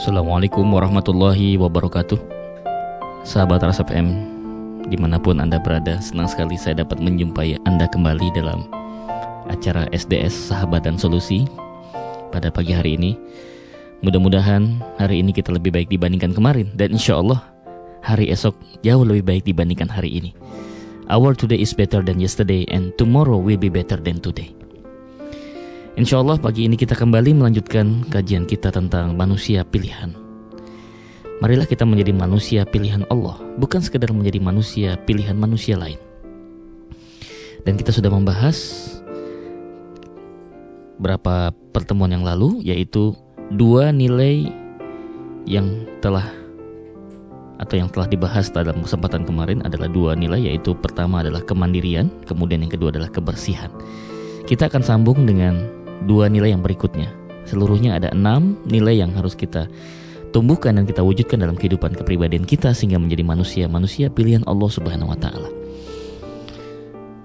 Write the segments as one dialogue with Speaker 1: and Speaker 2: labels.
Speaker 1: Assalamualaikum warahmatullahi wabarakatuh. Sahabat Ras FM Di mana pun Anda berada Senang sekali saya dapat menjumpai Anda kembali dalam Acara SDS Sahabat dan Solusi Pada pagi hari ini. Mudah-mudahan hari ini kita lebih baik dibandingkan kemarin Dan insya Allah hari esok jauh lebih baik dibandingkan hari ini. Our today is better than yesterday And tomorrow will be better than today Insya Allah pagi ini kita kembali melanjutkan kajian kita tentang manusia pilihan. Marilah kita menjadi manusia pilihan Allah, bukan sekedar menjadi manusia pilihan manusia lain. Dan kita sudah membahas berapa pertemuan yang lalu, yaitu dua nilai yang telah atau yang telah dibahas dalam kesempatan kemarin adalah dua nilai, yaitu pertama adalah kemandirian, kemudian yang kedua adalah kebersihan. Kita akan sambung dengan dua nilai yang berikutnya. Seluruhnya ada enam nilai yang harus kita tumbuhkan dan kita wujudkan dalam kehidupan kepribadian kita sehingga menjadi manusia-manusia pilihan Allah Subhanahu wa taala.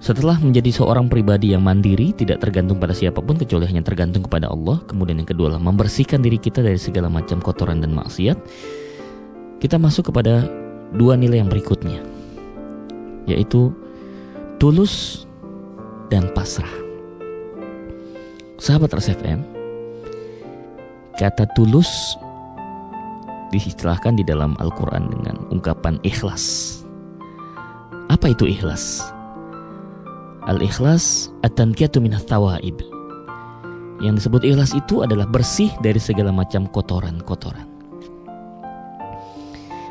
Speaker 1: Setelah menjadi seorang pribadi yang mandiri, tidak tergantung pada siapa pun kecuali hanya tergantung kepada Allah. Kemudian yang kedua adalah membersihkan diri kita dari segala macam kotoran dan maksiat. Kita masuk kepada dua nilai yang berikutnya, yaitu tulus dan pasrah. Sahabat RSFM, kata tulus diistilahkan di dalam Al-Quran dengan ungkapan ikhlas. Apa itu ikhlas? Al-ikhlas at-tankiyatu minat tawaib. Yang disebut ikhlas itu adalah bersih dari segala macam kotoran-kotoran.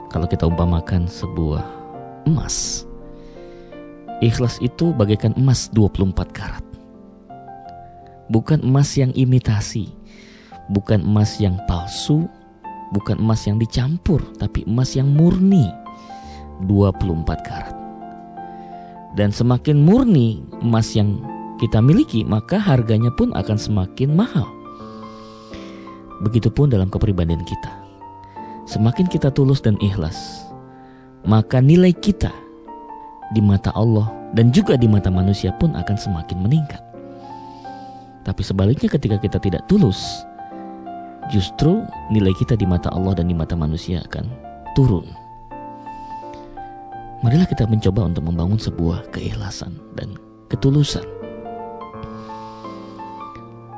Speaker 1: Kalau kita umpamakan sebuah emas, ikhlas itu bagaikan emas 24 karat bukan emas yang imitasi, bukan emas yang palsu, bukan emas yang dicampur, tapi emas yang murni 24 karat. Dan semakin murni emas yang kita miliki, maka harganya pun akan semakin mahal. Begitupun dalam kepribadian kita. Semakin kita tulus dan ikhlas, maka nilai kita di mata Allah dan juga di mata manusia pun akan semakin meningkat. Tapi sebaliknya ketika kita tidak tulus, justru nilai kita di mata Allah dan di mata manusia akan turun. Marilah kita mencoba untuk membangun sebuah keikhlasan dan ketulusan.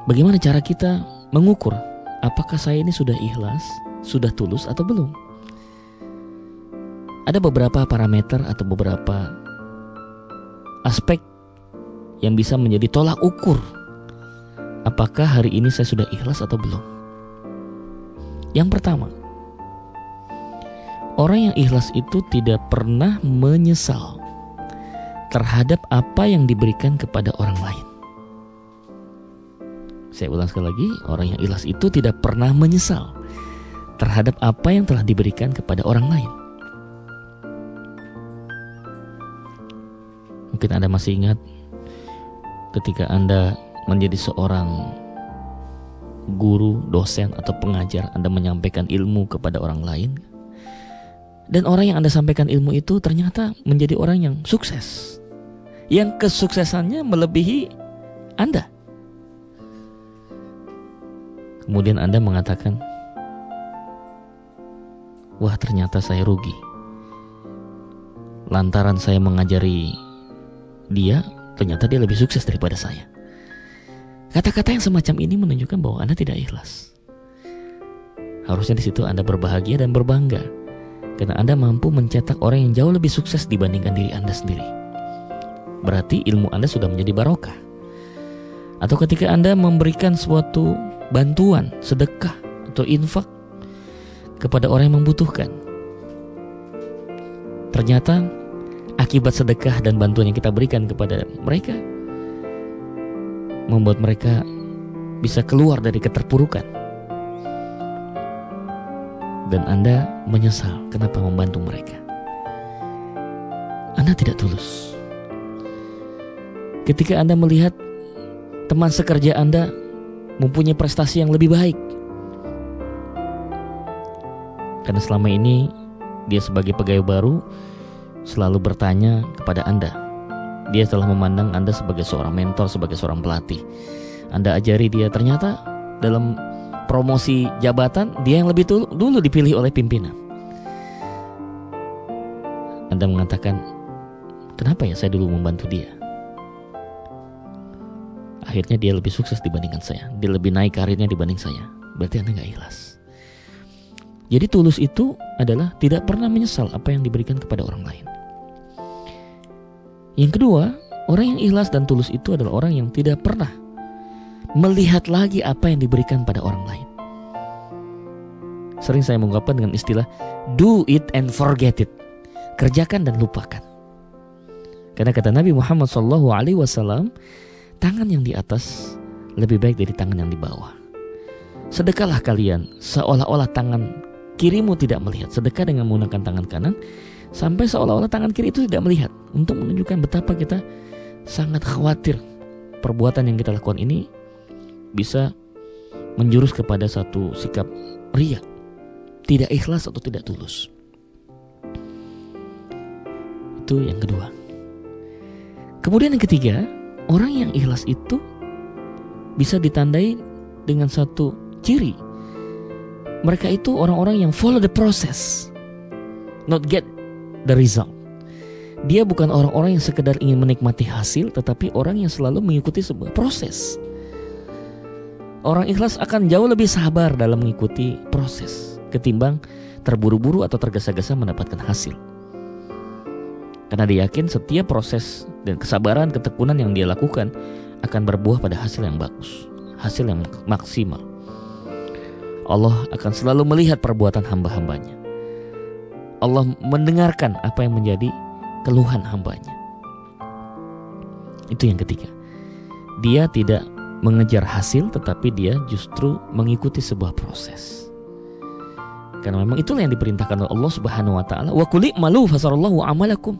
Speaker 1: Bagaimana cara kita mengukur apakah saya ini sudah ikhlas, sudah tulus atau belum? Ada beberapa parameter atau beberapa aspek yang bisa menjadi tolak ukur apakah hari ini saya sudah ikhlas atau belum? Yang pertama, orang yang ikhlas itu tidak pernah menyesal terhadap apa yang diberikan kepada orang lain. Saya ulang sekali lagi, orang yang ikhlas itu tidak pernah menyesal terhadap apa yang telah diberikan kepada orang lain. Mungkin Anda masih ingat ketika Anda menjadi seorang guru, dosen, atau pengajar, Anda menyampaikan ilmu kepada orang lain, dan orang yang Anda sampaikan ilmu itu ternyata menjadi orang yang sukses, yang kesuksesannya melebihi Anda. Kemudian Anda mengatakan, "Wah, ternyata saya rugi." Lantaran saya mengajari dia, ternyata dia lebih sukses daripada saya. Kata-kata yang semacam ini menunjukkan bahwa Anda tidak ikhlas. Harusnya di situ Anda berbahagia dan berbangga karena Anda mampu mencetak orang yang jauh lebih sukses dibandingkan diri Anda sendiri. Berarti ilmu Anda sudah menjadi barokah. Atau ketika Anda memberikan suatu bantuan, sedekah atau infak kepada orang yang membutuhkan. Ternyata akibat sedekah dan bantuan yang kita berikan kepada mereka membuat mereka bisa keluar dari keterpurukan. Dan Anda menyesal kenapa membantu mereka. Anda tidak tulus. Ketika Anda melihat teman sekerja Anda mempunyai prestasi yang lebih baik. Karena selama ini dia sebagai pegawai baru selalu bertanya kepada Anda, dia telah memandang Anda sebagai seorang mentor, sebagai seorang pelatih. Anda ajari dia ternyata dalam promosi jabatan, dia yang lebih dulu, dipilih oleh pimpinan. Anda mengatakan, kenapa ya saya dulu membantu dia? Akhirnya dia lebih sukses dibandingkan saya. Dia lebih naik karirnya dibanding saya. Berarti Anda nggak ikhlas. Jadi tulus itu adalah tidak pernah menyesal apa yang diberikan kepada orang lain. Yang kedua, orang yang ikhlas dan tulus itu adalah orang yang tidak pernah melihat lagi apa yang diberikan pada orang lain. Sering saya mengungkapkan dengan istilah do it and forget it. Kerjakan dan lupakan. Karena kata Nabi Muhammad SAW, tangan yang di atas lebih baik dari tangan yang di bawah. Sedekahlah kalian seolah-olah tangan kirimu tidak melihat. Sedekah dengan menggunakan tangan kanan sampai seolah-olah tangan kiri itu tidak melihat untuk menunjukkan betapa kita sangat khawatir perbuatan yang kita lakukan ini bisa menjurus kepada satu sikap ria, tidak ikhlas atau tidak tulus. Itu yang kedua. Kemudian yang ketiga, orang yang ikhlas itu bisa ditandai dengan satu ciri. Mereka itu orang-orang yang follow the process, not get the result. Dia bukan orang-orang yang sekedar ingin menikmati hasil, tetapi orang yang selalu mengikuti sebuah proses. Orang ikhlas akan jauh lebih sabar dalam mengikuti proses ketimbang terburu-buru atau tergesa-gesa mendapatkan hasil. Karena dia yakin setiap proses dan kesabaran, ketekunan yang dia lakukan akan berbuah pada hasil yang bagus, hasil yang maksimal. Allah akan selalu melihat perbuatan hamba-hambanya. Allah mendengarkan apa yang menjadi keluhan hambanya. Itu yang ketiga. Dia tidak mengejar hasil tetapi dia justru mengikuti sebuah proses. Karena memang itulah yang diperintahkan oleh Allah Subhanahu wa taala. Wa kuli malu fasarallahu amalakum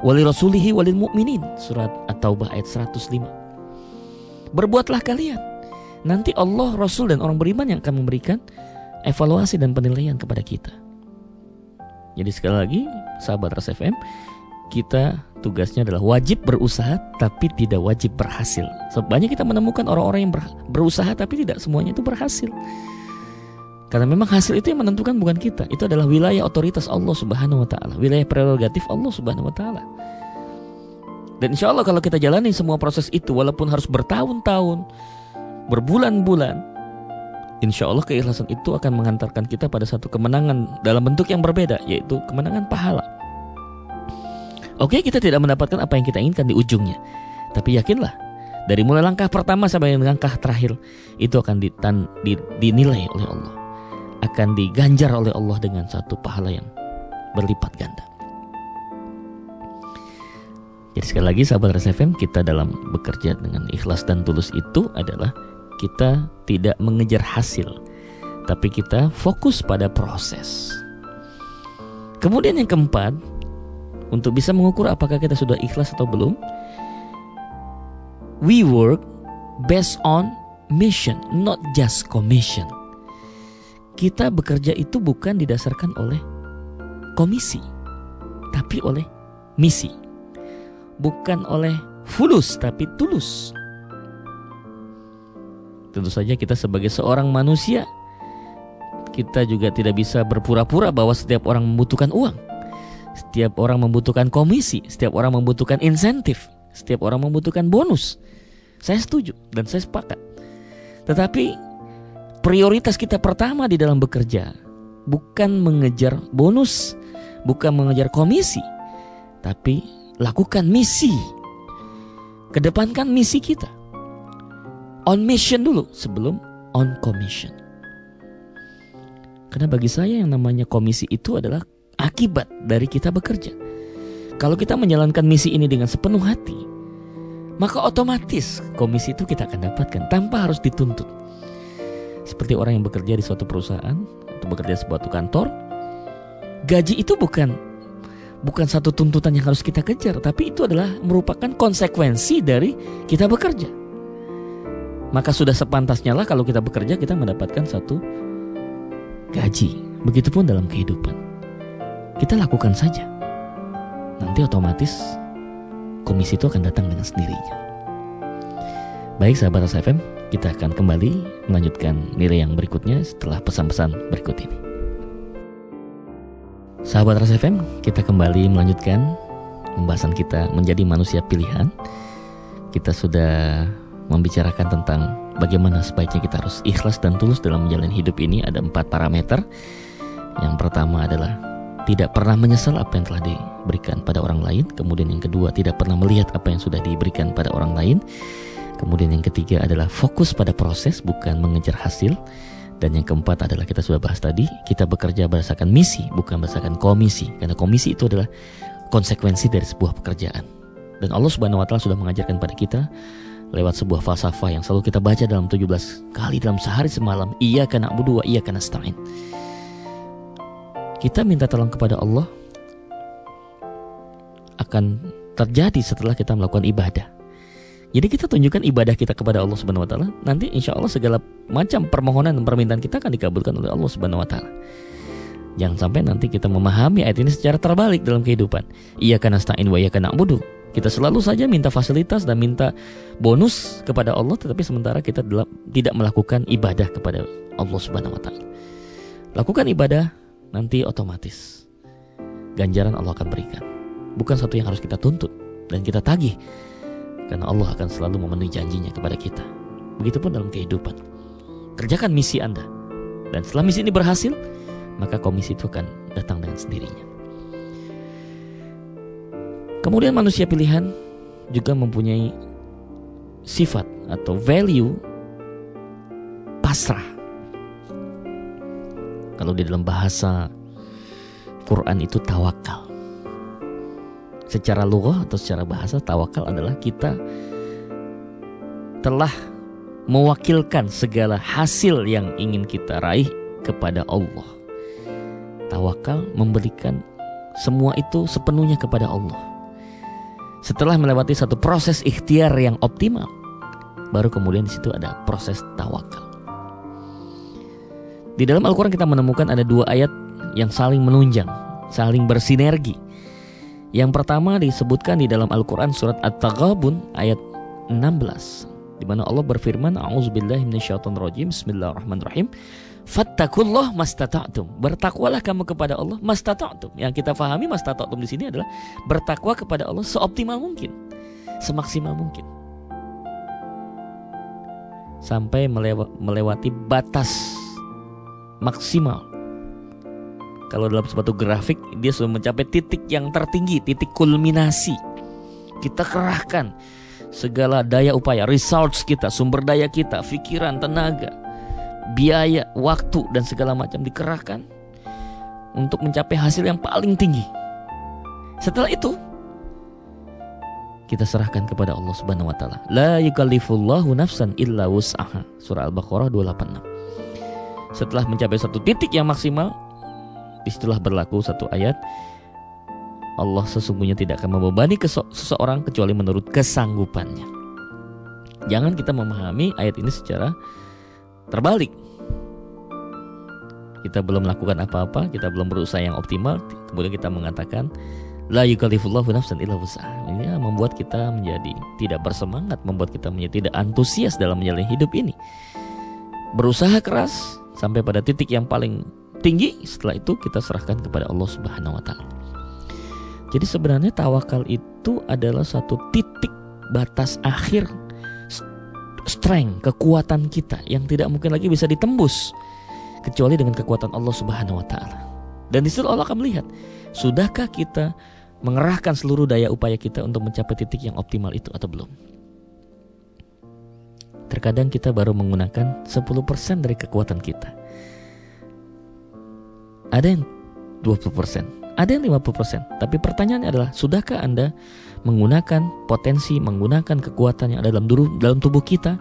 Speaker 1: wali rasulihi walil mu'minin. Surat At-Taubah ayat 105. Berbuatlah kalian. Nanti Allah, Rasul dan orang beriman yang akan memberikan evaluasi dan penilaian kepada kita. Jadi sekali lagi, sahabat Ras FM, kita tugasnya adalah wajib berusaha tapi tidak wajib berhasil. Sebanyak kita menemukan orang-orang yang berusaha tapi tidak semuanya itu berhasil. Karena memang hasil itu yang menentukan bukan kita. Itu adalah wilayah otoritas Allah Subhanahu wa taala, wilayah prerogatif Allah Subhanahu wa taala. Dan insya Allah kalau kita jalani semua proses itu walaupun harus bertahun-tahun, berbulan-bulan, insya Allah keikhlasan itu akan mengantarkan kita pada satu kemenangan dalam bentuk yang berbeda, yaitu kemenangan pahala. Oke, kita tidak mendapatkan apa yang kita inginkan di ujungnya. Tapi yakinlah, dari mulai langkah pertama sampai langkah terakhir itu akan ditan, di, dinilai oleh Allah. Akan diganjar oleh Allah dengan satu pahala yang berlipat ganda. Jadi sekali lagi sahabat RSFM kita dalam bekerja dengan ikhlas dan tulus itu adalah kita tidak mengejar hasil, tapi kita fokus pada proses. Kemudian yang keempat, untuk bisa mengukur apakah kita sudah ikhlas atau belum, we work based on mission, not just commission. Kita bekerja itu bukan didasarkan oleh komisi, tapi oleh misi. Bukan oleh fulus, tapi tulus. Tentu saja kita sebagai seorang manusia, kita juga tidak bisa berpura-pura bahwa setiap orang membutuhkan uang setiap orang membutuhkan komisi, setiap orang membutuhkan insentif, setiap orang membutuhkan bonus. Saya setuju dan saya sepakat. Tetapi prioritas kita pertama di dalam bekerja bukan mengejar bonus, bukan mengejar komisi, tapi lakukan misi. Kedepankan misi kita. On mission dulu sebelum on commission. Karena bagi saya yang namanya komisi itu adalah akibat dari kita bekerja. Kalau kita menjalankan misi ini dengan sepenuh hati, maka otomatis komisi itu kita akan dapatkan tanpa harus dituntut. Seperti orang yang bekerja di suatu perusahaan atau bekerja di sebuah kantor, gaji itu bukan bukan satu tuntutan yang harus kita kejar, tapi itu adalah merupakan konsekuensi dari kita bekerja. Maka sudah sepantasnya lah kalau kita bekerja kita mendapatkan satu gaji. Begitupun dalam kehidupan kita lakukan saja. Nanti otomatis komisi itu akan datang dengan sendirinya. Baik sahabat FM, kita akan kembali melanjutkan nilai yang berikutnya setelah pesan-pesan berikut ini. Sahabat Rasa FM, kita kembali melanjutkan pembahasan kita menjadi manusia pilihan. Kita sudah membicarakan tentang bagaimana sebaiknya kita harus ikhlas dan tulus dalam menjalani hidup ini. Ada empat parameter. Yang pertama adalah tidak pernah menyesal apa yang telah diberikan pada orang lain. Kemudian yang kedua, tidak pernah melihat apa yang sudah diberikan pada orang lain. Kemudian yang ketiga adalah fokus pada proses bukan mengejar hasil. Dan yang keempat adalah kita sudah bahas tadi, kita bekerja berdasarkan misi bukan berdasarkan komisi. Karena komisi itu adalah konsekuensi dari sebuah pekerjaan. Dan Allah Subhanahu wa taala sudah mengajarkan pada kita lewat sebuah falsafah yang selalu kita baca dalam 17 kali dalam sehari semalam, karena na'budu wa iya karena nasta'in. Kita minta tolong kepada Allah akan terjadi setelah kita melakukan ibadah. Jadi kita tunjukkan ibadah kita kepada Allah Subhanahu wa taala, nanti insya Allah segala macam permohonan dan permintaan kita akan dikabulkan oleh Allah Subhanahu wa taala. Jangan sampai nanti kita memahami ayat ini secara terbalik dalam kehidupan. Iya karena stain wa iya karena abudu. Kita selalu saja minta fasilitas dan minta bonus kepada Allah tetapi sementara kita tidak melakukan ibadah kepada Allah Subhanahu wa taala. Lakukan ibadah nanti otomatis ganjaran Allah akan berikan. Bukan satu yang harus kita tuntut dan kita tagih karena Allah akan selalu memenuhi janjinya kepada kita. Begitupun dalam kehidupan. Kerjakan misi Anda. Dan setelah misi ini berhasil, maka komisi itu akan datang dengan sendirinya. Kemudian manusia pilihan juga mempunyai sifat atau value pasrah. Kalau di dalam bahasa Quran itu tawakal secara lughah atau secara bahasa tawakal adalah kita telah mewakilkan segala hasil yang ingin kita raih kepada Allah. Tawakal memberikan semua itu sepenuhnya kepada Allah. Setelah melewati satu proses ikhtiar yang optimal, baru kemudian di situ ada proses tawakal. Di dalam Al-Quran kita menemukan ada dua ayat yang saling menunjang, saling bersinergi. Yang pertama disebutkan di dalam Al-Quran surat At-Taghabun ayat 16 di mana Allah berfirman A'udzubillahi minasyaitonirrajim. Bismillahirrahmanirrahim Fattakullah mastata'tum. Bertakwalah kamu kepada Allah mastata'tum. Yang kita fahami mastata'tum di sini adalah bertakwa kepada Allah seoptimal mungkin. Semaksimal mungkin. Sampai melewati batas maksimal. Kalau dalam suatu grafik dia sudah mencapai titik yang tertinggi, titik kulminasi. Kita kerahkan segala daya upaya, results kita, sumber daya kita, pikiran, tenaga, biaya, waktu dan segala macam dikerahkan untuk mencapai hasil yang paling tinggi. Setelah itu kita serahkan kepada Allah Subhanahu wa taala. La yukallifullahu nafsan illa wus'aha. Surah Al-Baqarah 286. Setelah mencapai satu titik yang maksimal, Di situlah berlaku satu ayat Allah sesungguhnya tidak akan membebani seseorang kecuali menurut kesanggupannya. Jangan kita memahami ayat ini secara terbalik. Kita belum melakukan apa-apa, kita belum berusaha yang optimal, kemudian kita mengatakan la yukallifullahu nafsan illa wus'aha. Ini membuat kita menjadi tidak bersemangat, membuat kita menjadi tidak antusias dalam menjalani hidup ini. Berusaha keras sampai pada titik yang paling tinggi, setelah itu kita serahkan kepada Allah Subhanahu wa taala. Jadi sebenarnya tawakal itu adalah satu titik batas akhir strength, kekuatan kita yang tidak mungkin lagi bisa ditembus kecuali dengan kekuatan Allah Subhanahu wa taala. Dan di situ Allah akan melihat, sudahkah kita mengerahkan seluruh daya upaya kita untuk mencapai titik yang optimal itu atau belum? Terkadang kita baru menggunakan 10% dari kekuatan kita. Ada yang 20%, ada yang 50%. Tapi pertanyaannya adalah, sudahkah Anda menggunakan potensi, menggunakan kekuatan yang ada dalam tubuh, dalam tubuh kita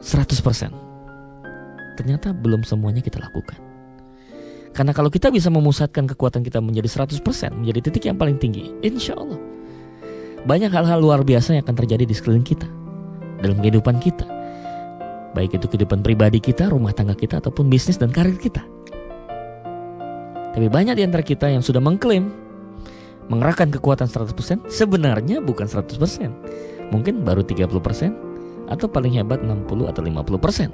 Speaker 1: 100%? Ternyata belum semuanya kita lakukan. Karena kalau kita bisa memusatkan kekuatan kita menjadi 100%, menjadi titik yang paling tinggi, insya Allah banyak hal-hal luar biasa yang akan terjadi di sekeliling kita, dalam kehidupan kita. Baik itu kehidupan pribadi kita, rumah tangga kita, ataupun bisnis dan karir kita. Tapi banyak di antara kita yang sudah mengklaim mengerahkan kekuatan 100% sebenarnya bukan 100%. Mungkin baru 30% atau paling hebat 60 atau 50 persen.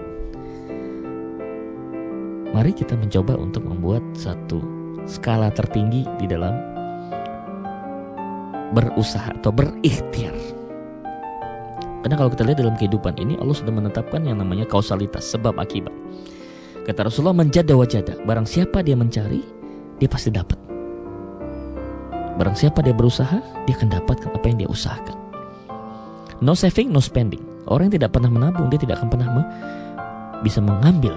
Speaker 1: Mari kita mencoba untuk membuat satu skala tertinggi di dalam berusaha atau berikhtiar. Karena kalau kita lihat dalam kehidupan ini Allah sudah menetapkan yang namanya kausalitas sebab akibat. Kata Rasulullah menjada wajada, barang siapa dia mencari, dia pasti dapat. Barang siapa dia berusaha, dia akan dapatkan apa yang dia usahakan. No saving, no spending. Orang yang tidak pernah menabung, dia tidak akan pernah me bisa mengambil.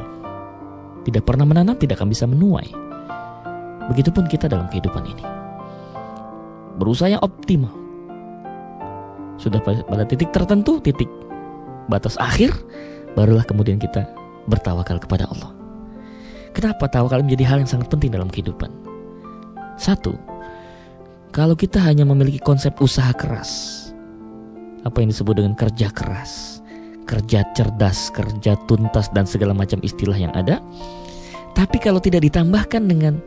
Speaker 1: Tidak pernah menanam, tidak akan bisa menuai. Begitupun kita dalam kehidupan ini. Berusaha yang optimal. Sudah pada titik tertentu, titik batas akhir, barulah kemudian kita bertawakal kepada Allah. Kenapa tawakal menjadi hal yang sangat penting dalam kehidupan? Satu, kalau kita hanya memiliki konsep usaha keras, apa yang disebut dengan kerja keras, kerja cerdas, kerja tuntas dan segala macam istilah yang ada, tapi kalau tidak ditambahkan dengan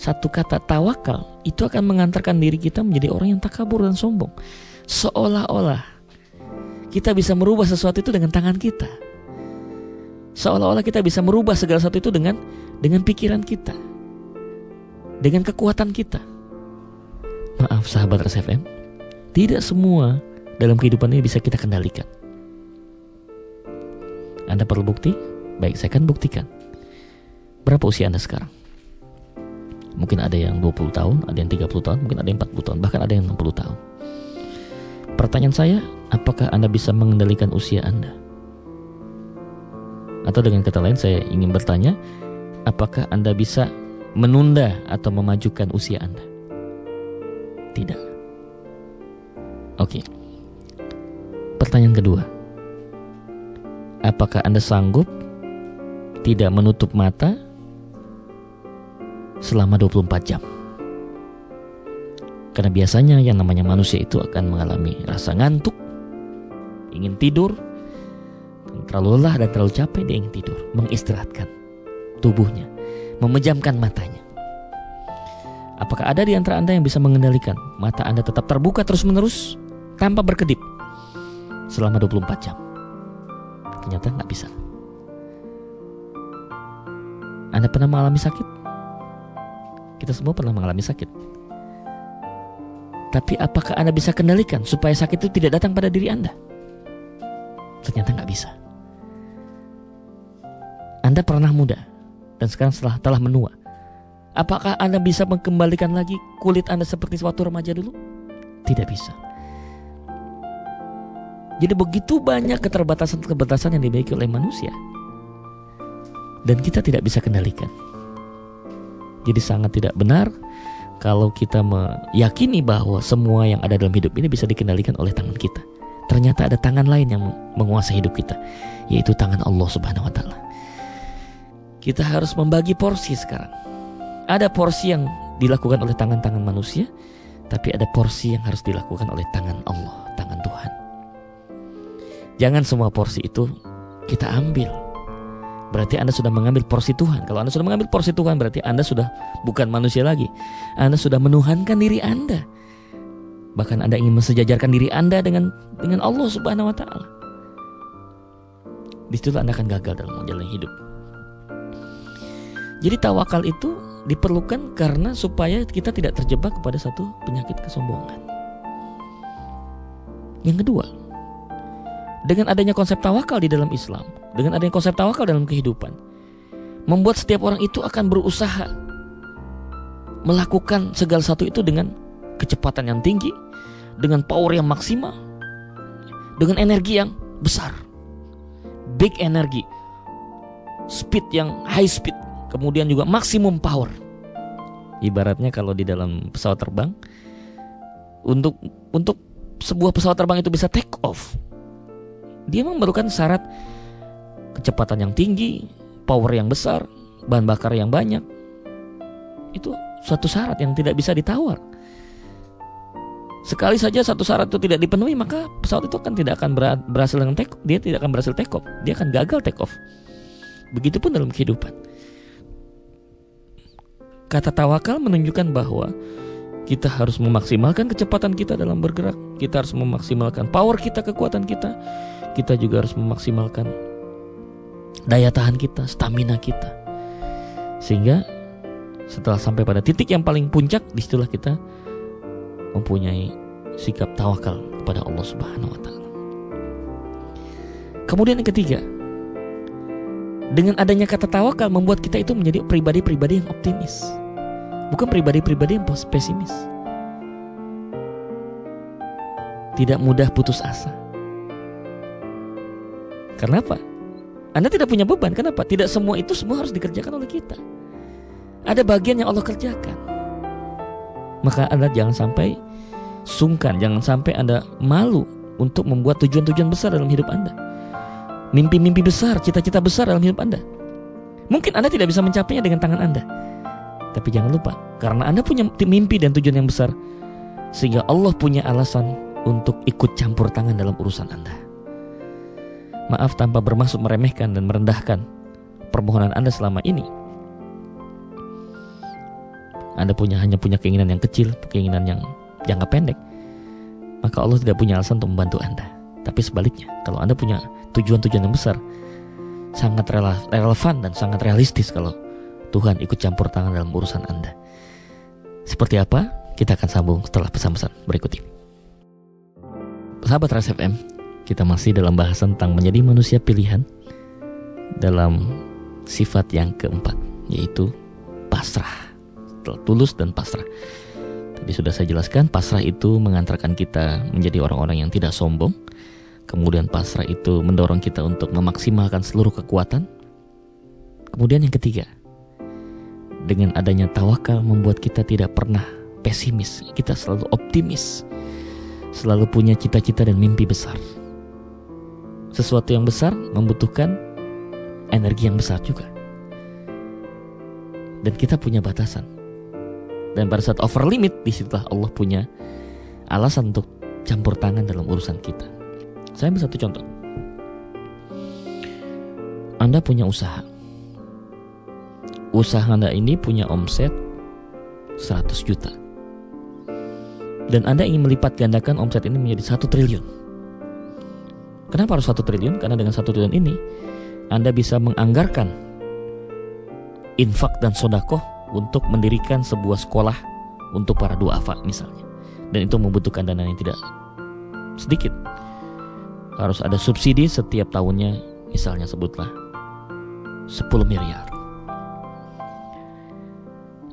Speaker 1: satu kata tawakal, itu akan mengantarkan diri kita menjadi orang yang takabur dan sombong. Seolah-olah kita bisa merubah sesuatu itu dengan tangan kita. Seolah-olah kita bisa merubah segala sesuatu itu dengan dengan pikiran kita. Dengan kekuatan kita. Maaf sahabat RSFM, tidak semua dalam kehidupan ini bisa kita kendalikan. Anda perlu bukti? Baik, saya akan buktikan. Berapa usia Anda sekarang? Mungkin ada yang 20 tahun, ada yang 30 tahun, mungkin ada yang 40 tahun, bahkan ada yang 60 tahun. Pertanyaan saya, apakah Anda bisa mengendalikan usia Anda? Atau dengan kata lain saya ingin bertanya, apakah Anda bisa menunda atau memajukan usia Anda? Tidak. Oke. Pertanyaan kedua. Apakah Anda sanggup tidak menutup mata selama 24 jam? Karena biasanya yang namanya manusia itu akan mengalami rasa ngantuk, ingin tidur, terlalu lelah dan terlalu capek dia ingin tidur, mengistirahatkan tubuhnya, memejamkan matanya. Apakah ada di antara Anda yang bisa mengendalikan mata Anda tetap terbuka terus-menerus tanpa berkedip selama 24 jam? Ternyata nggak bisa. Anda pernah mengalami sakit? Kita semua pernah mengalami sakit. Tapi apakah Anda bisa kendalikan supaya sakit itu tidak datang pada diri Anda? Ternyata nggak bisa. Anda pernah muda dan sekarang setelah telah menua. Apakah Anda bisa mengembalikan lagi kulit Anda seperti waktu remaja dulu? Tidak bisa. Jadi begitu banyak keterbatasan-keterbatasan yang dimiliki oleh manusia. Dan kita tidak bisa kendalikan. Jadi sangat tidak benar kalau kita meyakini bahwa semua yang ada dalam hidup ini bisa dikendalikan oleh tangan kita. Ternyata ada tangan lain yang menguasai hidup kita, yaitu tangan Allah Subhanahu wa taala. Kita harus membagi porsi sekarang ada porsi yang dilakukan oleh tangan-tangan manusia, tapi ada porsi yang harus dilakukan oleh tangan Allah, tangan Tuhan. Jangan semua porsi itu kita ambil. Berarti Anda sudah mengambil porsi Tuhan. Kalau Anda sudah mengambil porsi Tuhan, berarti Anda sudah bukan manusia lagi. Anda sudah menuhankan diri Anda. Bahkan Anda ingin mensejajarkan diri Anda dengan dengan Allah Subhanahu wa taala. Di situ Anda akan gagal dalam menjalani hidup. Jadi tawakal itu diperlukan karena supaya kita tidak terjebak kepada satu penyakit kesombongan. Yang kedua, dengan adanya konsep tawakal di dalam Islam, dengan adanya konsep tawakal dalam kehidupan, membuat setiap orang itu akan berusaha melakukan segala satu itu dengan kecepatan yang tinggi, dengan power yang maksimal, dengan energi yang besar, big energi, speed yang high speed, kemudian juga maksimum power. Ibaratnya kalau di dalam pesawat terbang untuk untuk sebuah pesawat terbang itu bisa take off, dia memerlukan syarat kecepatan yang tinggi, power yang besar, bahan bakar yang banyak. Itu suatu syarat yang tidak bisa ditawar. Sekali saja satu syarat itu tidak dipenuhi, maka pesawat itu kan tidak akan berhasil dengan take off. Dia tidak akan berhasil take off. Dia akan gagal take off. Begitupun dalam kehidupan. Kata tawakal menunjukkan bahwa kita harus memaksimalkan kecepatan kita dalam bergerak, kita harus memaksimalkan power kita, kekuatan kita, kita juga harus memaksimalkan daya tahan kita, stamina kita. Sehingga setelah sampai pada titik yang paling puncak, di situlah kita mempunyai sikap tawakal kepada Allah Subhanahu wa taala. Kemudian yang ketiga, dengan adanya kata tawakal membuat kita itu menjadi pribadi-pribadi yang optimis. Bukan pribadi-pribadi yang pesimis. Tidak mudah putus asa. Kenapa? Anda tidak punya beban. Kenapa? Tidak semua itu semua harus dikerjakan oleh kita. Ada bagian yang Allah kerjakan. Maka Anda jangan sampai sungkan, jangan sampai Anda malu untuk membuat tujuan-tujuan besar dalam hidup Anda. Mimpi-mimpi besar, cita-cita besar dalam hidup Anda. Mungkin Anda tidak bisa mencapainya dengan tangan Anda. Tapi jangan lupa, karena Anda punya mimpi dan tujuan yang besar, sehingga Allah punya alasan untuk ikut campur tangan dalam urusan Anda. Maaf tanpa bermaksud meremehkan dan merendahkan permohonan Anda selama ini. Anda punya hanya punya keinginan yang kecil, keinginan yang jangka pendek, maka Allah tidak punya alasan untuk membantu Anda. Tapi sebaliknya, kalau Anda punya tujuan-tujuan yang besar, sangat relevan dan sangat realistis kalau Tuhan ikut campur tangan dalam urusan Anda. Seperti apa? Kita akan sambung setelah pesan-pesan berikut ini. Sahabat Ras FM, kita masih dalam bahasan tentang menjadi manusia pilihan dalam sifat yang keempat, yaitu pasrah. Tulus dan pasrah. Tadi sudah saya jelaskan, pasrah itu mengantarkan kita menjadi orang-orang yang tidak sombong, Kemudian pasrah itu mendorong kita untuk memaksimalkan seluruh kekuatan. Kemudian yang ketiga, dengan adanya tawakal membuat kita tidak pernah pesimis, kita selalu optimis, selalu punya cita-cita dan mimpi besar. Sesuatu yang besar membutuhkan energi yang besar juga. Dan kita punya batasan. Dan pada saat over limit, di situlah Allah punya alasan untuk campur tangan dalam urusan kita. Saya ambil satu contoh. Anda punya usaha. Usaha Anda ini punya omset 100 juta. Dan Anda ingin melipat gandakan omset ini menjadi satu triliun. Kenapa harus satu triliun? Karena dengan satu triliun ini Anda bisa menganggarkan infak dan sodakoh untuk mendirikan sebuah sekolah untuk para duafa misalnya. Dan itu membutuhkan dana yang tidak sedikit harus ada subsidi setiap tahunnya misalnya sebutlah 10 miliar.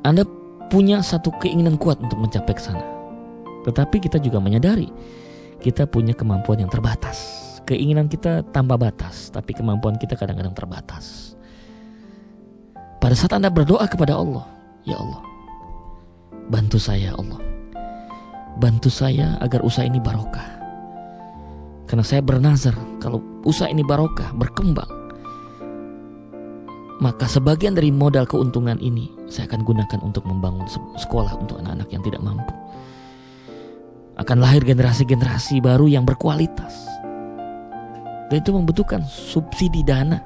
Speaker 1: Anda punya satu keinginan kuat untuk mencapai ke sana. Tetapi kita juga menyadari kita punya kemampuan yang terbatas. Keinginan kita tambah batas, tapi kemampuan kita kadang-kadang terbatas. Pada saat Anda berdoa kepada Allah, ya Allah, bantu saya Allah. Bantu saya agar usaha ini barokah karena saya bernazar kalau usaha ini barokah, berkembang. Maka sebagian dari modal keuntungan ini saya akan gunakan untuk membangun sekolah untuk anak-anak yang tidak mampu. Akan lahir generasi-generasi baru yang berkualitas. Dan itu membutuhkan subsidi dana.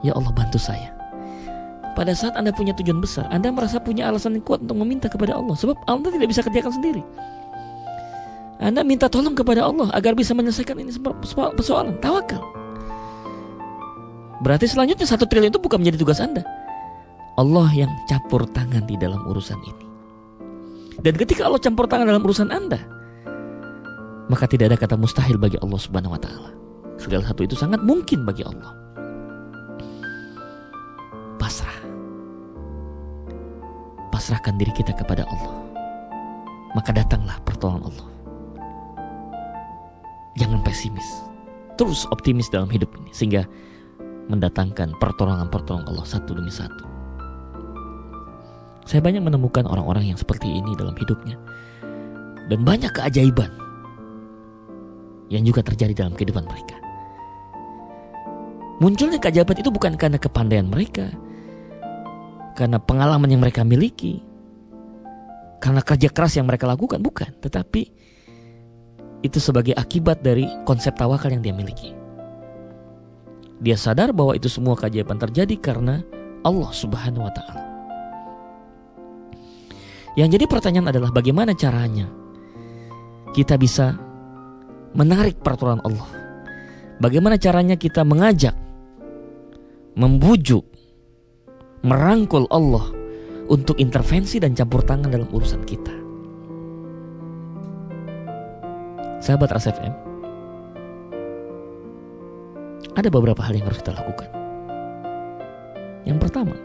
Speaker 1: Ya Allah bantu saya. Pada saat Anda punya tujuan besar, Anda merasa punya alasan yang kuat untuk meminta kepada Allah. Sebab Anda tidak bisa kerjakan sendiri. Anda minta tolong kepada Allah agar bisa menyelesaikan ini persoalan. Tawakal. Berarti selanjutnya satu triliun itu bukan menjadi tugas Anda. Allah yang campur tangan di dalam urusan ini. Dan ketika Allah campur tangan dalam urusan Anda, maka tidak ada kata mustahil bagi Allah Subhanahu wa taala. Segala satu itu sangat mungkin bagi Allah. Pasrah. Pasrahkan diri kita kepada Allah. Maka datanglah pertolongan Allah. Jangan pesimis. Terus optimis dalam hidup ini sehingga mendatangkan pertolongan-pertolongan Allah satu demi satu. Saya banyak menemukan orang-orang yang seperti ini dalam hidupnya. Dan banyak keajaiban yang juga terjadi dalam kehidupan mereka. Munculnya keajaiban itu bukan karena kepandaian mereka, karena pengalaman yang mereka miliki, karena kerja keras yang mereka lakukan, bukan, tetapi itu sebagai akibat dari konsep tawakal yang dia miliki. Dia sadar bahwa itu semua keajaiban terjadi karena Allah Subhanahu wa taala. Yang jadi pertanyaan adalah bagaimana caranya kita bisa menarik peraturan Allah, Bagaimana caranya kita mengajak, membujuk, merangkul Allah untuk intervensi dan campur tangan dalam urusan kita. Sahabat RSFM, ada beberapa hal yang harus kita lakukan. Yang pertama,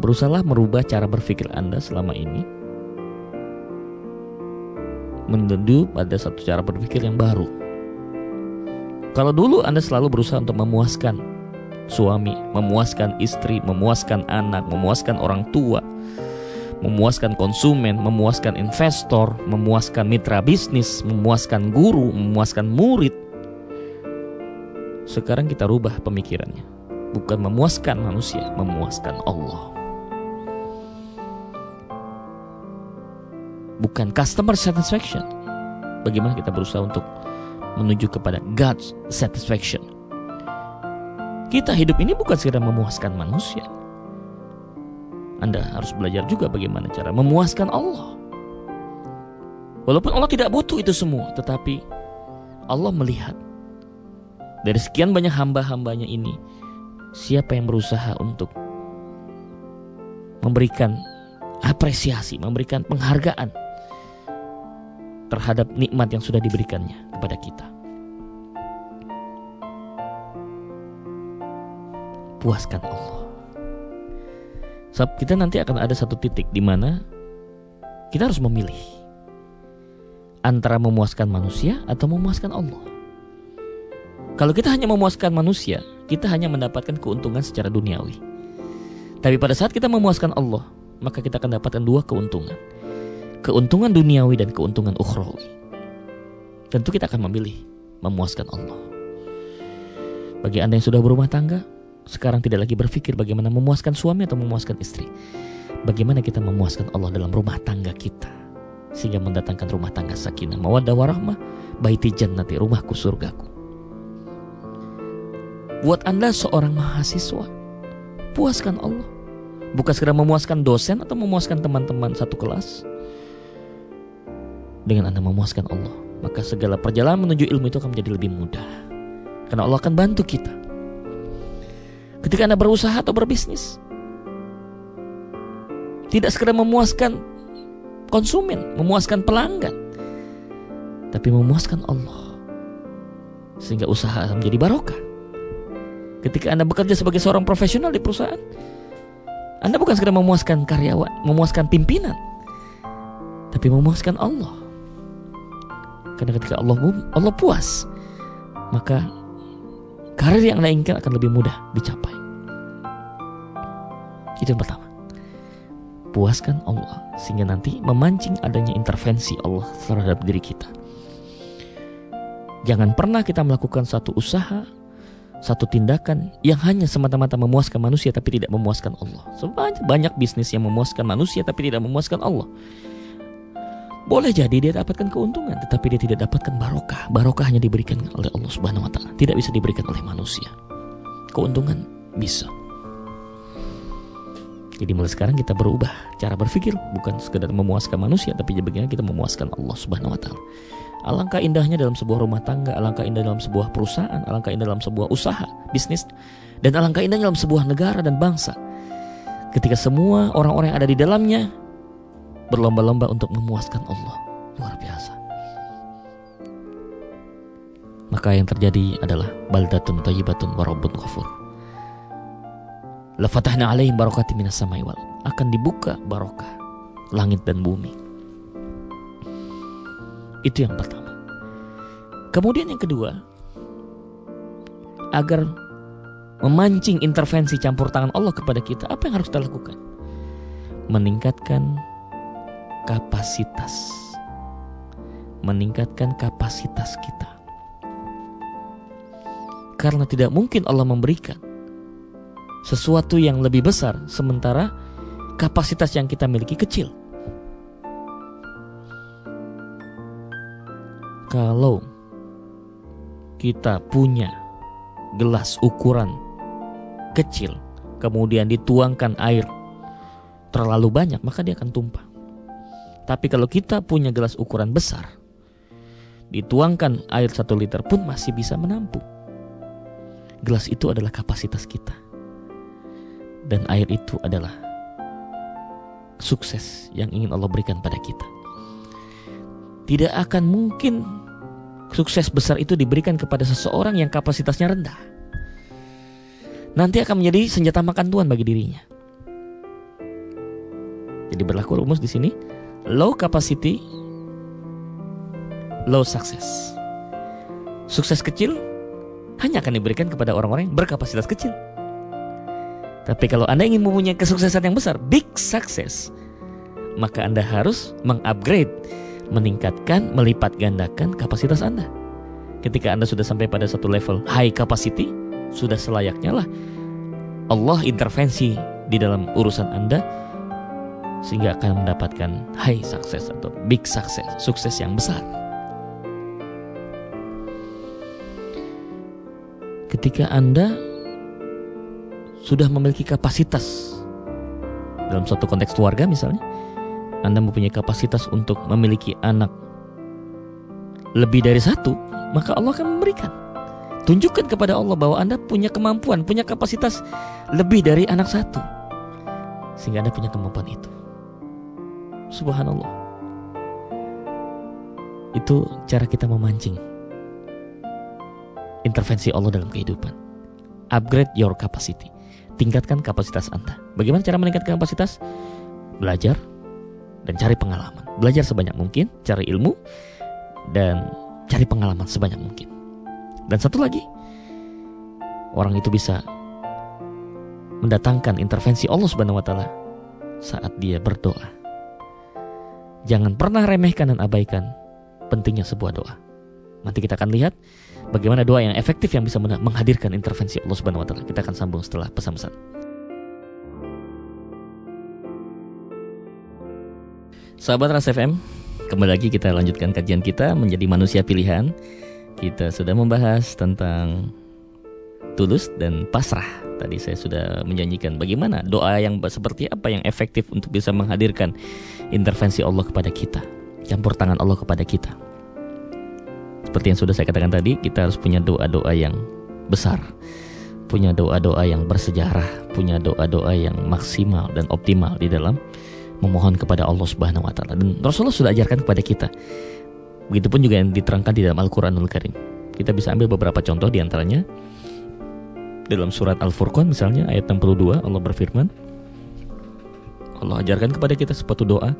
Speaker 1: berusaha merubah cara berpikir Anda selama ini menuju pada satu cara berpikir yang baru. Kalau dulu Anda selalu berusaha untuk memuaskan suami, memuaskan istri, memuaskan anak, memuaskan orang tua, memuaskan konsumen, memuaskan investor, memuaskan mitra bisnis, memuaskan guru, memuaskan murid. Sekarang kita rubah pemikirannya. Bukan memuaskan manusia, memuaskan Allah. Bukan customer satisfaction. Bagaimana kita berusaha untuk menuju kepada God's satisfaction. Kita hidup ini bukan sekedar memuaskan manusia, anda harus belajar juga bagaimana cara memuaskan Allah. Walaupun Allah tidak butuh itu semua, tetapi Allah melihat dari sekian banyak hamba-hambanya ini, siapa yang berusaha untuk memberikan apresiasi, memberikan penghargaan terhadap nikmat yang sudah diberikannya kepada kita. Puaskan Allah. Sebab kita nanti akan ada satu titik di mana kita harus memilih antara memuaskan manusia atau memuaskan Allah. Kalau kita hanya memuaskan manusia, kita hanya mendapatkan keuntungan secara duniawi. Tapi pada saat kita memuaskan Allah, maka kita akan dapatkan dua keuntungan. Keuntungan duniawi dan keuntungan ukhrawi. Tentu kita akan memilih memuaskan Allah. Bagi Anda yang sudah berumah tangga, sekarang tidak lagi berpikir bagaimana memuaskan suami atau memuaskan istri. Bagaimana kita memuaskan Allah dalam rumah tangga kita sehingga mendatangkan rumah tangga sakinah mawaddah warahmah baiti jannati rumahku surgaku. Buat Anda seorang mahasiswa, puaskan Allah. Bukan sekedar memuaskan dosen atau memuaskan teman-teman satu kelas. Dengan Anda memuaskan Allah, maka segala perjalanan menuju ilmu itu akan menjadi lebih mudah. Karena Allah akan bantu kita ketika Anda berusaha atau berbisnis. Tidak sekedar memuaskan konsumen, memuaskan pelanggan, tapi memuaskan Allah. Sehingga usaha menjadi barokah. Ketika Anda bekerja sebagai seorang profesional di perusahaan, Anda bukan sekedar memuaskan karyawan, memuaskan pimpinan, tapi memuaskan Allah. Karena ketika Allah Allah puas, maka karir yang Anda inginkan akan lebih mudah dicapai. Itu yang pertama. Puaskan Allah sehingga nanti memancing adanya intervensi Allah terhadap diri kita. Jangan pernah kita melakukan satu usaha, satu tindakan yang hanya semata-mata memuaskan manusia tapi tidak memuaskan Allah. Sebanyak banyak bisnis yang memuaskan manusia tapi tidak memuaskan Allah. Boleh jadi dia dapatkan keuntungan, tetapi dia tidak dapatkan barokah. Barokah hanya diberikan oleh Allah Subhanahu wa taala, tidak bisa diberikan oleh manusia. Keuntungan bisa. Jadi mulai sekarang kita berubah cara berpikir bukan sekedar memuaskan manusia tapi bagaimana kita memuaskan Allah Subhanahu wa taala. Alangkah indahnya dalam sebuah rumah tangga, alangkah indah dalam sebuah perusahaan, alangkah indah dalam sebuah usaha, bisnis dan alangkah indah dalam sebuah negara dan bangsa. Ketika semua orang-orang yang ada di dalamnya berlomba-lomba untuk memuaskan Allah. Luar biasa. Maka yang terjadi adalah baldatun thayyibatun wa rabbun ghafur. La fatahna alaihim barakatim minas samai wal. Akan dibuka barokah langit dan bumi. Itu yang pertama. Kemudian yang kedua, agar memancing intervensi campur tangan Allah kepada kita, apa yang harus kita lakukan? Meningkatkan kapasitas. Meningkatkan kapasitas kita. Karena tidak mungkin Allah memberikan sesuatu yang lebih besar sementara kapasitas yang kita miliki kecil. Kalau kita punya gelas ukuran kecil, kemudian dituangkan air terlalu banyak, maka dia akan tumpah. Tapi kalau kita punya gelas ukuran besar, dituangkan air satu liter pun masih bisa menampung. Gelas itu adalah kapasitas kita. Dan air itu adalah sukses yang ingin Allah berikan pada kita. Tidak akan mungkin sukses besar itu diberikan kepada seseorang yang kapasitasnya rendah. Nanti akan menjadi senjata makan tuan bagi dirinya. Jadi berlaku rumus di sini, low capacity, low success. Sukses kecil hanya akan diberikan kepada orang-orang yang berkapasitas kecil. Tapi kalau Anda ingin mempunyai kesuksesan yang besar, big success, maka Anda harus mengupgrade, meningkatkan, melipat gandakan kapasitas Anda. Ketika Anda sudah sampai pada satu level high capacity, sudah selayaknya lah Allah intervensi di dalam urusan Anda sehingga akan mendapatkan high success atau big success, sukses yang besar. Ketika Anda sudah memiliki kapasitas dalam suatu konteks keluarga misalnya Anda mempunyai kapasitas untuk memiliki anak lebih dari satu maka Allah akan memberikan tunjukkan kepada Allah bahwa Anda punya kemampuan punya kapasitas lebih dari anak satu sehingga Anda punya kemampuan itu subhanallah itu cara kita memancing intervensi Allah dalam kehidupan upgrade your capacity tingkatkan kapasitas Anda. Bagaimana cara meningkatkan kapasitas? Belajar dan cari pengalaman. Belajar sebanyak mungkin, cari ilmu dan cari pengalaman sebanyak mungkin. Dan satu lagi, orang itu bisa mendatangkan intervensi Allah Subhanahu wa taala saat dia berdoa. Jangan pernah remehkan dan abaikan pentingnya sebuah doa. Nanti kita akan lihat bagaimana doa yang efektif yang bisa menghadirkan intervensi Allah Subhanahu wa taala. Kita akan sambung setelah pesan-pesan. Sahabat Ras FM, kembali lagi kita lanjutkan kajian kita menjadi manusia pilihan. Kita sudah membahas tentang tulus dan pasrah. Tadi saya sudah menjanjikan bagaimana doa yang seperti apa yang efektif untuk bisa menghadirkan intervensi Allah kepada kita, campur tangan Allah kepada kita. Seperti yang sudah saya katakan tadi, kita harus punya doa-doa yang besar, punya doa-doa yang bersejarah, punya doa-doa yang maksimal dan optimal di dalam memohon kepada Allah Subhanahu wa taala. Dan Rasulullah sudah ajarkan kepada kita. Begitupun juga yang diterangkan di dalam Al-Qur'anul Karim. Kita bisa ambil beberapa contoh di antaranya dalam surat Al-Furqan misalnya ayat 62 Allah berfirman Allah ajarkan kepada kita suatu doa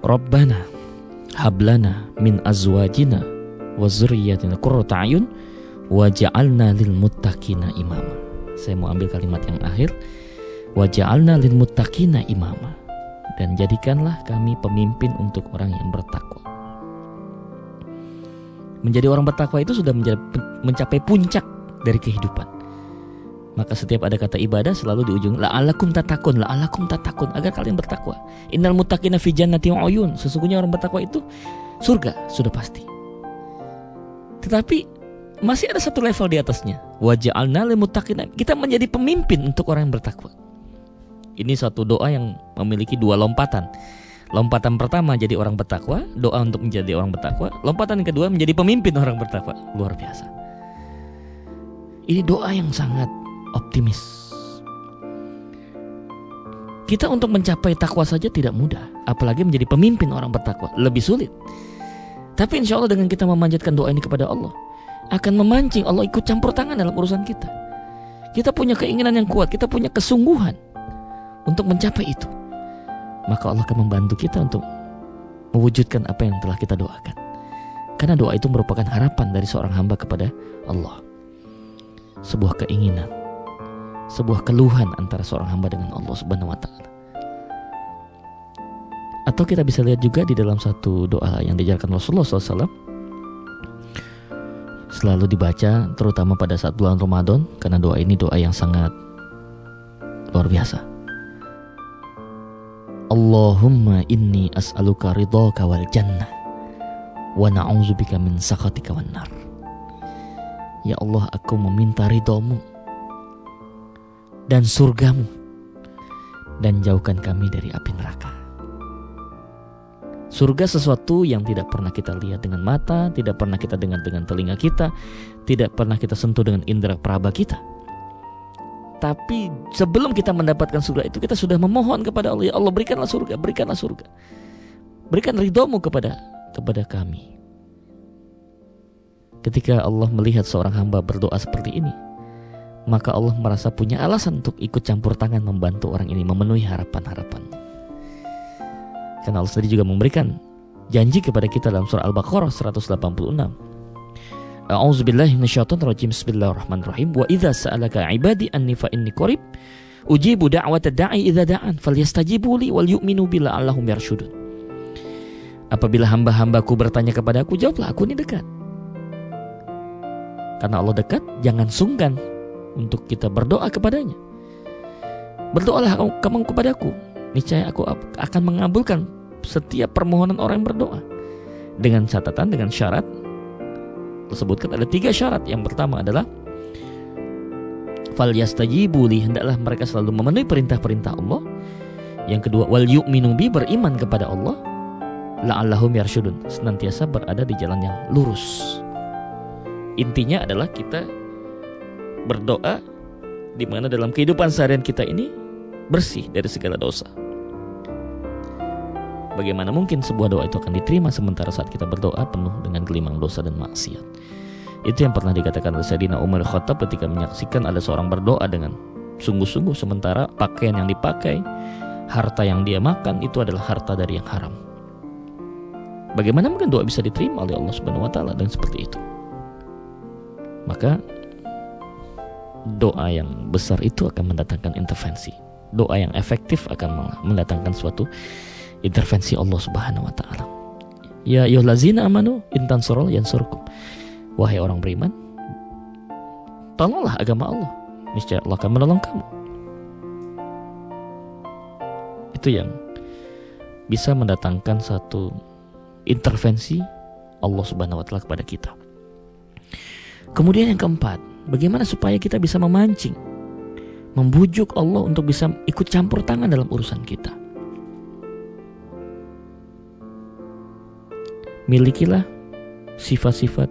Speaker 1: Rabbana hablana min azwajina wa zurriyyatina qurrata ayun wa ja'alna lil muttaqina imama. Saya mau ambil kalimat yang akhir. Wa ja'alna lil muttaqina imama. Dan jadikanlah kami pemimpin untuk orang yang bertakwa. Menjadi orang bertakwa itu sudah mencapai puncak dari kehidupan. Maka setiap ada kata ibadah selalu di ujung la'alakum tatakun, la'alakum tatakun agar kalian bertakwa. Innal muttaqina fi jannati uyun. Sesungguhnya orang bertakwa itu surga sudah pasti. Tetapi masih ada satu level di atasnya. Waja'alna limutaqina. Kita menjadi pemimpin untuk orang yang bertakwa. Ini suatu doa yang memiliki dua lompatan. Lompatan pertama jadi orang bertakwa, doa untuk menjadi orang bertakwa. Lompatan kedua menjadi pemimpin orang bertakwa. Luar biasa. Ini doa yang sangat optimis. Kita untuk mencapai takwa saja tidak mudah, apalagi menjadi pemimpin orang bertakwa lebih sulit. Tapi insya Allah dengan kita memanjatkan doa ini kepada Allah akan memancing Allah ikut campur tangan dalam urusan kita. Kita punya keinginan yang kuat, kita punya kesungguhan untuk mencapai itu. Maka Allah akan membantu kita untuk mewujudkan apa yang telah kita doakan. Karena doa itu merupakan harapan dari seorang hamba kepada Allah. Sebuah keinginan, sebuah keluhan antara seorang hamba dengan Allah Subhanahu wa taala. Atau kita bisa lihat juga di dalam satu doa yang diajarkan Rasulullah SAW selalu dibaca terutama pada saat bulan Ramadan karena doa ini doa yang sangat luar biasa. Allahumma inni as'aluka ridhaka wal jannah wa na'udzubika min sakhatika wan nar. Ya Allah, aku meminta ridhomu dan surgamu dan jauhkan kami dari api neraka. Surga sesuatu yang tidak pernah kita lihat dengan mata, tidak pernah kita dengar dengan telinga kita, tidak pernah kita sentuh dengan indera peraba kita. Tapi sebelum kita mendapatkan surga itu kita sudah memohon kepada Allah, ya Allah berikanlah surga, berikanlah surga. Berikan ridhomu kepada kepada kami. Ketika Allah melihat seorang hamba berdoa seperti ini, maka Allah merasa punya alasan untuk ikut campur tangan membantu orang ini memenuhi harapan-harapan. Karena Allah sendiri juga memberikan janji kepada kita dalam surah Al-Baqarah 186. A'udzu billahi minasyaitonir rajim. Bismillahirrahmanirrahim. Wa idza sa'alaka 'ibadi anni fa inni qarib ujibu da'wata da'i idza da'an falyastajibu li wal yu'minu bi la'allahum yarshudun. Apabila hamba-hambaku bertanya kepada aku, jawablah aku ini dekat. Karena Allah dekat, jangan sungkan untuk kita berdoa kepadanya. Berdoalah kamu kepadaku, niscaya aku akan mengabulkan setiap permohonan orang yang berdoa. Dengan catatan dengan syarat tersebutkan ada tiga syarat. Yang pertama adalah fal yastajibu li hendaklah mereka selalu memenuhi perintah-perintah Allah. Yang kedua wal yu'minu bi beriman kepada Allah. La'allahum yarsyudun senantiasa berada di jalan yang lurus. Intinya adalah kita berdoa di mana dalam kehidupan seharian kita ini bersih dari segala dosa. Bagaimana mungkin sebuah doa itu akan diterima sementara saat kita berdoa penuh dengan gelimang dosa dan maksiat? Itu yang pernah dikatakan oleh Sayyidina Umar Khattab ketika menyaksikan ada seorang berdoa dengan sungguh-sungguh sementara pakaian yang dipakai, harta yang dia makan itu adalah harta dari yang haram. Bagaimana mungkin doa bisa diterima oleh Allah Subhanahu wa taala dan seperti itu? Maka doa yang besar itu akan mendatangkan intervensi doa yang efektif akan mendatangkan suatu intervensi Allah Subhanahu wa taala. Ya ayyuhallazina amanu intan surul yansurkum. Wahai orang beriman, tolonglah agama Allah. Niscaya Allah akan menolong kamu. Itu yang bisa mendatangkan satu intervensi Allah Subhanahu wa taala kepada kita. Kemudian yang keempat, bagaimana supaya kita bisa memancing membujuk Allah untuk bisa ikut campur tangan dalam urusan kita. Milikilah sifat-sifat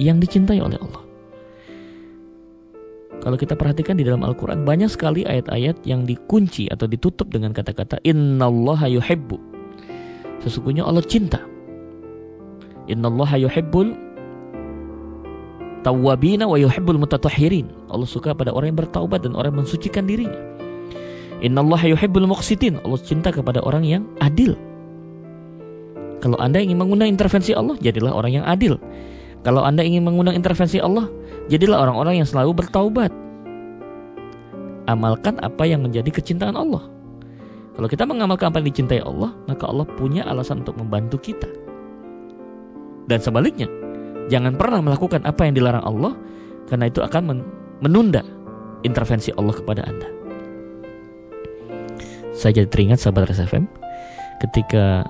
Speaker 1: yang dicintai oleh Allah. Kalau kita perhatikan di dalam Al-Quran banyak sekali ayat-ayat yang dikunci atau ditutup dengan kata-kata Innallaha yuhibbu. Sesungguhnya Allah cinta. Innallaha yuhibbul tawwabina wa yuhibbul mutatahhirin. Allah suka pada orang yang bertaubat dan orang yang mensucikan dirinya. Innallaha yuhibbul muqsitin. Allah cinta kepada orang yang adil. Kalau Anda ingin mengundang intervensi Allah, jadilah orang yang adil. Kalau Anda ingin mengundang intervensi Allah, jadilah orang-orang yang selalu bertaubat. Amalkan apa yang menjadi kecintaan Allah. Kalau kita mengamalkan apa yang dicintai Allah, maka Allah punya alasan untuk membantu kita. Dan sebaliknya, Jangan pernah melakukan apa yang dilarang Allah karena itu akan menunda intervensi Allah kepada Anda. Saya jadi teringat sahabat RSFM ketika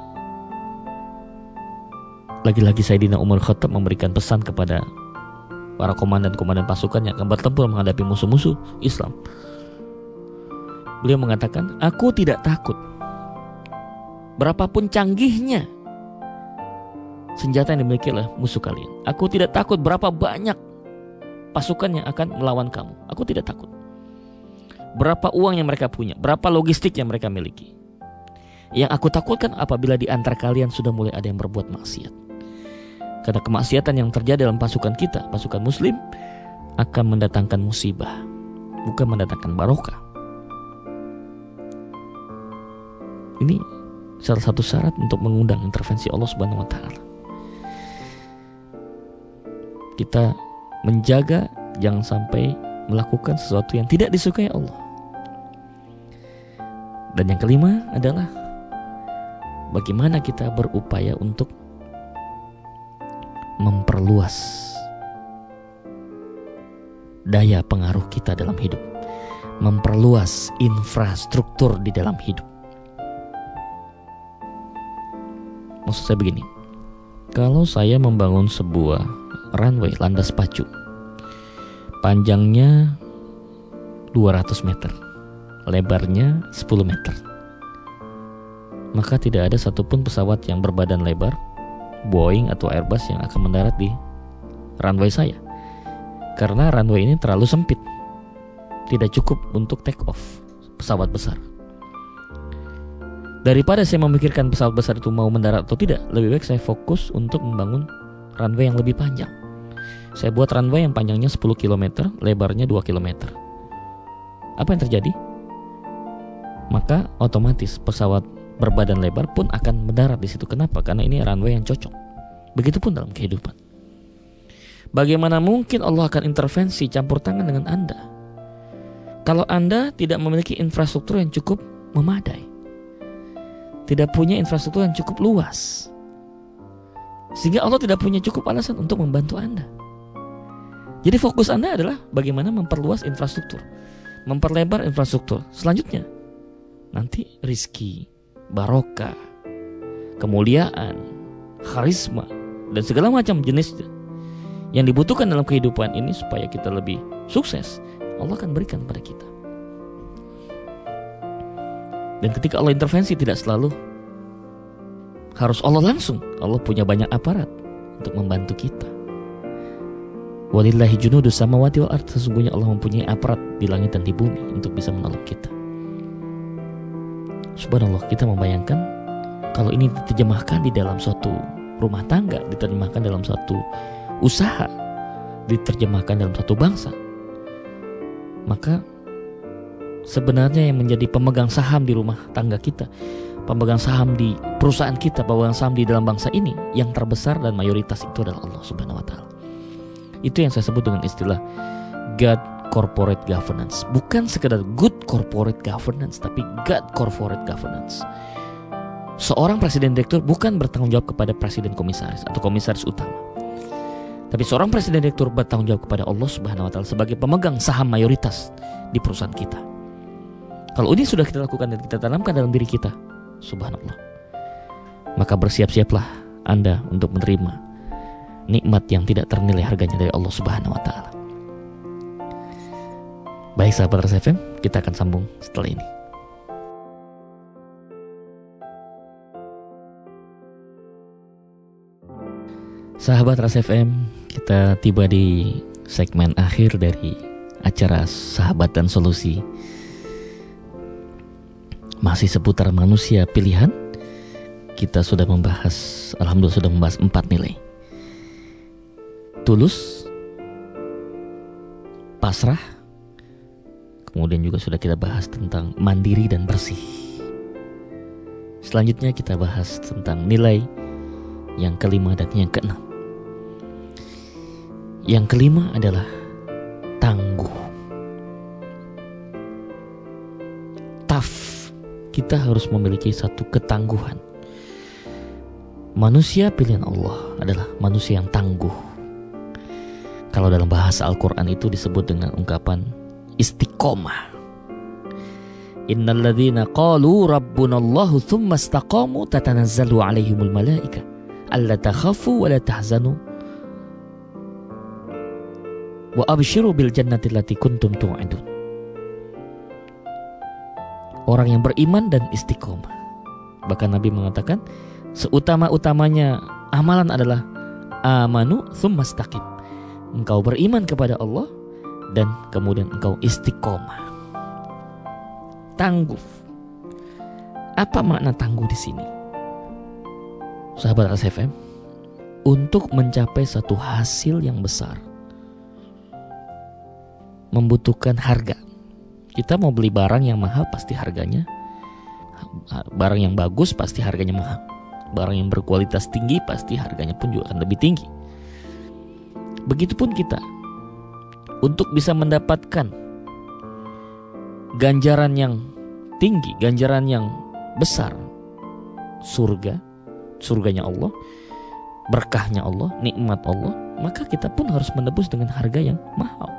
Speaker 1: lagi-lagi Sayyidina Umar Khattab memberikan pesan kepada para komandan-komandan pasukan yang akan bertempur menghadapi musuh-musuh Islam. Beliau mengatakan, "Aku tidak takut. Berapapun canggihnya senjata yang dimiliki oleh musuh kalian. Aku tidak takut berapa banyak pasukan yang akan melawan kamu. Aku tidak takut. Berapa uang yang mereka punya, berapa logistik yang mereka miliki. Yang aku takutkan apabila di antara kalian sudah mulai ada yang berbuat maksiat. Karena kemaksiatan yang terjadi dalam pasukan kita, pasukan muslim, akan mendatangkan musibah, bukan mendatangkan barokah. Ini salah satu syarat untuk mengundang intervensi Allah Subhanahu wa taala kita menjaga jangan sampai melakukan sesuatu yang tidak disukai Allah. Dan yang kelima adalah bagaimana kita berupaya untuk memperluas daya pengaruh kita dalam hidup, memperluas infrastruktur di dalam hidup. Maksud saya begini, kalau saya membangun sebuah runway landas pacu. Panjangnya 200 meter, lebarnya 10 meter. maka tidak ada satupun pesawat yang berbadan lebar, Boeing atau Airbus yang akan mendarat di runway saya. Karena runway ini terlalu sempit. Tidak cukup untuk take off pesawat besar. Daripada saya memikirkan pesawat besar itu mau mendarat atau tidak, lebih baik saya fokus untuk membangun runway yang lebih panjang. Saya buat runway yang panjangnya 10 km, lebarnya 2 km. Apa yang terjadi? Maka otomatis pesawat berbadan lebar pun akan mendarat di situ. Kenapa? Karena ini runway yang cocok. Begitupun dalam kehidupan. Bagaimana mungkin Allah akan intervensi campur tangan dengan Anda? Kalau Anda tidak memiliki infrastruktur yang cukup memadai, tidak punya infrastruktur yang cukup luas, sehingga Allah tidak punya cukup alasan untuk membantu Anda. Jadi fokus Anda adalah bagaimana memperluas infrastruktur, memperlebar infrastruktur. Selanjutnya, nanti rizki, barokah, kemuliaan, karisma, dan segala macam jenis yang dibutuhkan dalam kehidupan ini supaya kita lebih sukses, Allah akan berikan pada kita. Dan ketika Allah intervensi tidak selalu harus Allah langsung. Allah punya banyak aparat untuk membantu kita. Walillahi junudu samawati wal ard Sesungguhnya Allah mempunyai aparat di langit dan di bumi Untuk bisa menolong kita Subhanallah kita membayangkan Kalau ini diterjemahkan di dalam suatu rumah tangga Diterjemahkan dalam suatu usaha Diterjemahkan dalam suatu bangsa Maka Sebenarnya yang menjadi pemegang saham di rumah tangga kita Pemegang saham di perusahaan kita Pemegang saham di dalam bangsa ini Yang terbesar dan mayoritas itu adalah Allah subhanahu wa ta'ala itu yang saya sebut dengan istilah God corporate governance. Bukan sekedar good corporate governance, tapi God corporate governance. Seorang presiden direktur bukan bertanggung jawab kepada presiden komisaris atau komisaris utama. Tapi seorang presiden direktur bertanggung jawab kepada Allah Subhanahu wa taala sebagai pemegang saham mayoritas di perusahaan kita. Kalau ini sudah kita lakukan dan kita tanamkan dalam diri kita, subhanallah. Maka bersiap-siaplah Anda untuk menerima nikmat yang tidak ternilai harganya dari Allah Subhanahu wa taala. Baik sahabat RSFM, kita akan sambung setelah ini. Sahabat RSFM, kita tiba di segmen akhir dari acara Sahabat dan Solusi. Masih seputar manusia pilihan, kita sudah membahas, alhamdulillah sudah membahas empat nilai tulus, pasrah, kemudian juga sudah kita bahas tentang mandiri dan bersih. Selanjutnya kita bahas tentang nilai yang kelima dan yang keenam. Yang kelima adalah Kita harus memiliki satu ketangguhan. Manusia pilihan Allah adalah manusia yang tangguh kalau dalam bahasa Al-Quran itu disebut dengan ungkapan istiqomah. Innalladzina qalu rabbunallahu thumma istaqamu tatanazzalu alaihimul malaika alla takhafu wa la tahzanu wa abshiru bil jannati allati kuntum tu'adun. Orang yang beriman dan istiqomah. Bahkan Nabi mengatakan seutama-utamanya amalan adalah amanu thumma istaqim engkau beriman kepada Allah dan kemudian engkau istiqomah. Tangguh. Apa makna tangguh di sini? Sahabat RSFM, untuk mencapai satu hasil yang besar membutuhkan harga. Kita mau beli barang yang mahal pasti harganya barang yang bagus pasti harganya mahal. Barang yang berkualitas tinggi pasti harganya pun juga akan lebih tinggi. Begitupun kita untuk bisa mendapatkan ganjaran yang tinggi, ganjaran yang besar, surga, surganya Allah, berkahnya Allah, nikmat Allah, maka kita pun harus menebus dengan harga yang mahal.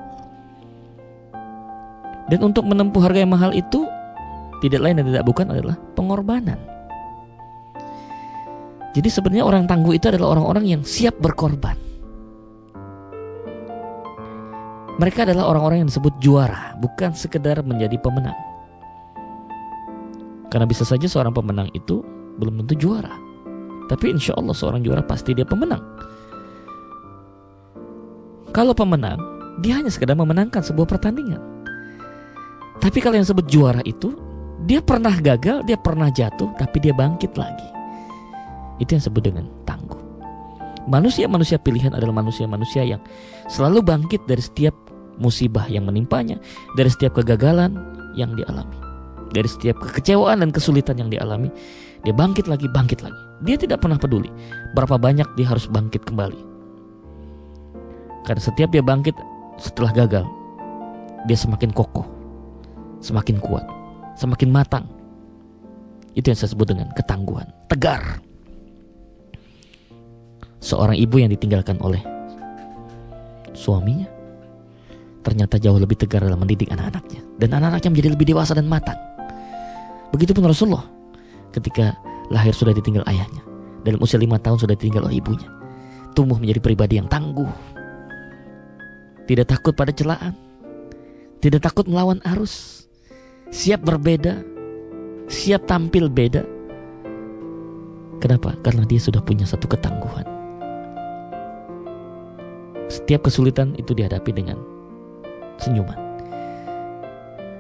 Speaker 1: Dan untuk menempuh harga yang mahal itu tidak lain dan tidak bukan adalah pengorbanan. Jadi sebenarnya orang tangguh itu adalah orang-orang yang siap berkorban. Mereka adalah orang-orang yang disebut juara, bukan sekedar menjadi pemenang. Karena bisa saja seorang pemenang itu belum tentu juara. Tapi insya Allah seorang juara pasti dia pemenang. Kalau pemenang, dia hanya sekedar memenangkan sebuah pertandingan. Tapi kalau yang sebut juara itu, dia pernah gagal, dia pernah jatuh, tapi dia bangkit lagi. Itu yang disebut dengan tangguh. Manusia-manusia pilihan adalah manusia-manusia yang selalu bangkit dari setiap musibah yang menimpanya, dari setiap kegagalan yang dialami, dari setiap kekecewaan dan kesulitan yang dialami, dia bangkit lagi, bangkit lagi. Dia tidak pernah peduli berapa banyak dia harus bangkit kembali. Karena setiap dia bangkit setelah gagal, dia semakin kokoh, semakin kuat, semakin matang. Itu yang saya sebut dengan ketangguhan, tegar. Seorang ibu yang ditinggalkan oleh suaminya ternyata jauh lebih tegar dalam mendidik anak-anaknya. Dan anak-anaknya menjadi lebih dewasa dan matang. Begitupun Rasulullah ketika lahir sudah ditinggal ayahnya. Dalam usia lima tahun sudah ditinggal oleh ibunya. Tumbuh menjadi pribadi yang tangguh. Tidak takut pada celaan. Tidak takut melawan arus siap berbeda siap tampil beda kenapa karena dia sudah punya satu ketangguhan setiap kesulitan itu dihadapi dengan senyuman.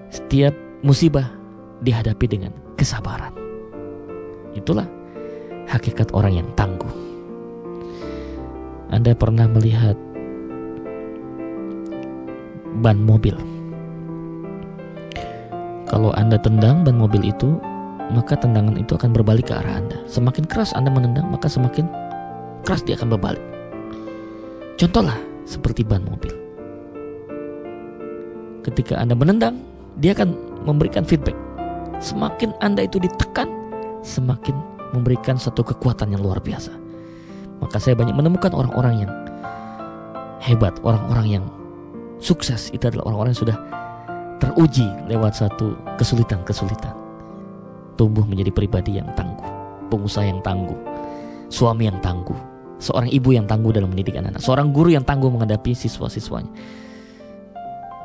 Speaker 1: Setiap musibah dihadapi dengan kesabaran. Itulah hakikat orang yang tangguh. Anda pernah melihat ban mobil. Kalau Anda tendang ban mobil itu, maka tendangan itu akan berbalik ke arah Anda. Semakin keras Anda menendang, maka semakin keras dia akan berbalik. Contohlah seperti ban mobil ketika Anda menendang, dia akan memberikan feedback. Semakin Anda itu ditekan, semakin memberikan satu kekuatan yang luar biasa. Maka saya banyak menemukan orang-orang yang hebat, orang-orang yang sukses itu adalah orang-orang yang sudah teruji lewat satu kesulitan-kesulitan. Tumbuh menjadi pribadi yang tangguh, pengusaha yang tangguh, suami yang tangguh, seorang ibu yang tangguh dalam mendidik anak-anak, seorang guru yang tangguh menghadapi siswa-siswanya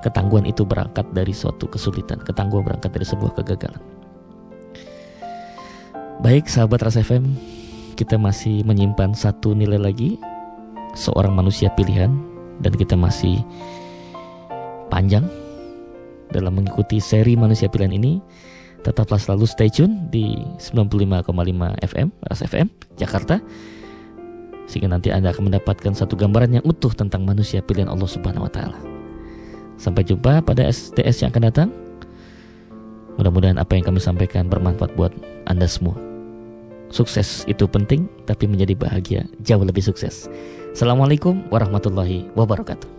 Speaker 1: Ketangguhan itu berangkat dari suatu kesulitan, ketangguhan berangkat dari sebuah kegagalan. Baik sahabat Rasa FM, kita masih menyimpan satu nilai lagi, seorang manusia pilihan, dan kita masih panjang dalam mengikuti seri manusia pilihan ini. Tetaplah selalu stay tune di 95,5 FM, Rasa FM, Jakarta. Sehingga nanti Anda akan mendapatkan satu gambaran yang utuh tentang manusia pilihan Allah Subhanahu wa taala. Sampai jumpa pada STS yang akan datang. Mudah-mudahan apa yang kami sampaikan bermanfaat buat Anda semua. Sukses itu penting, tapi menjadi bahagia jauh lebih sukses. Assalamualaikum warahmatullahi wabarakatuh.